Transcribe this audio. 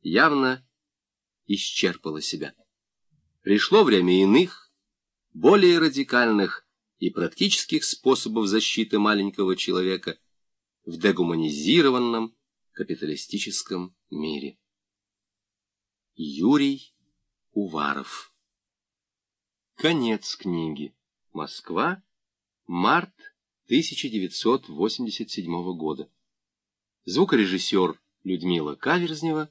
явно исчерпала себя. Пришло время иных, более радикальных и практических способов защиты маленького человека в дегуманизированном капиталистическом мире. Юрий Уваров Конец книги. Москва. Март 1987 года. Звукорежиссер Людмила Каверзнева